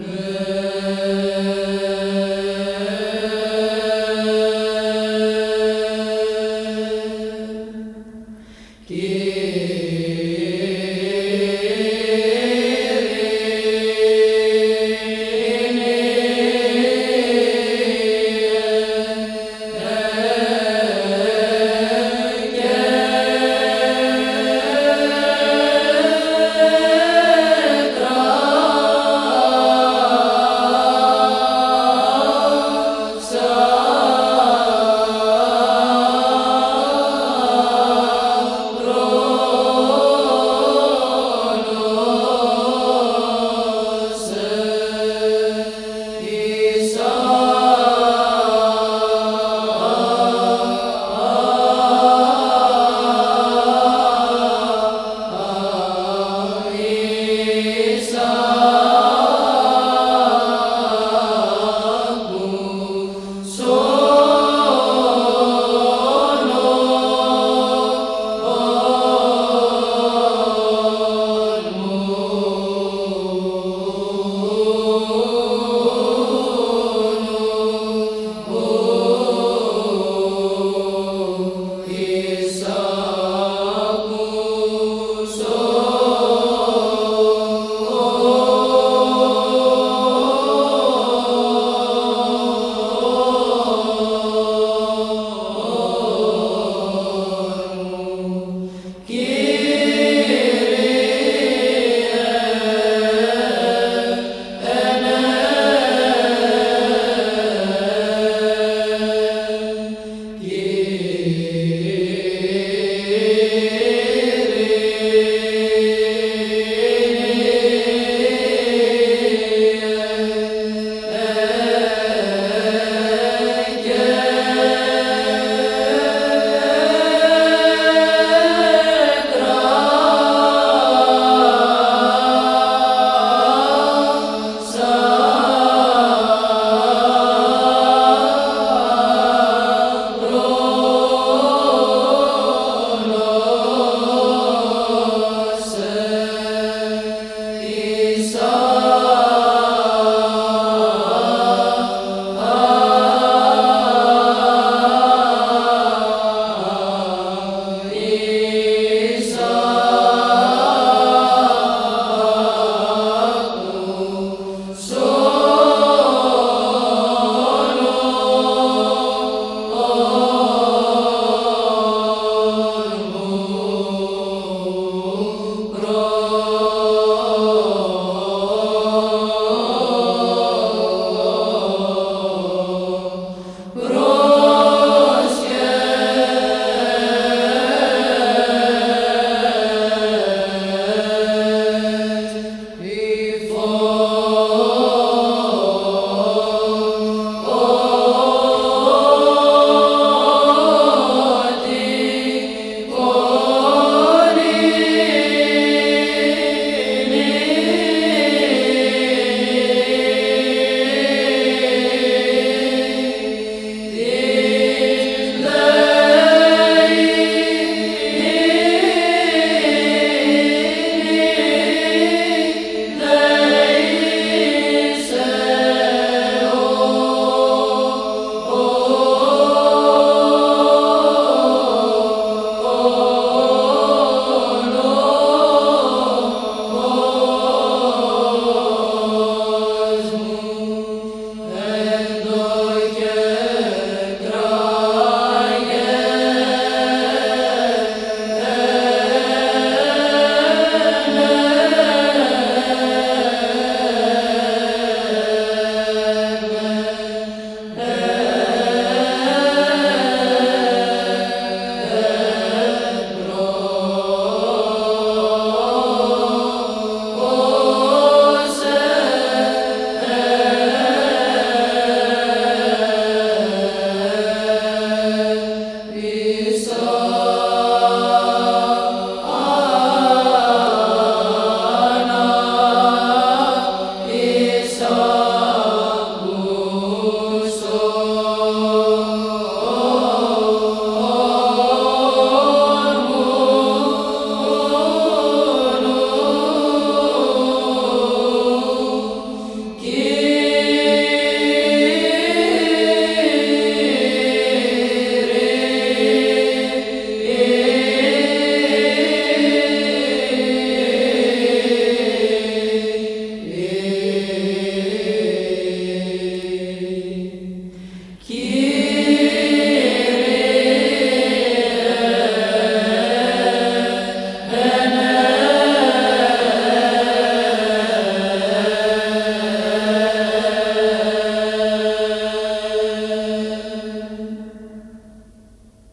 Mm-hmm.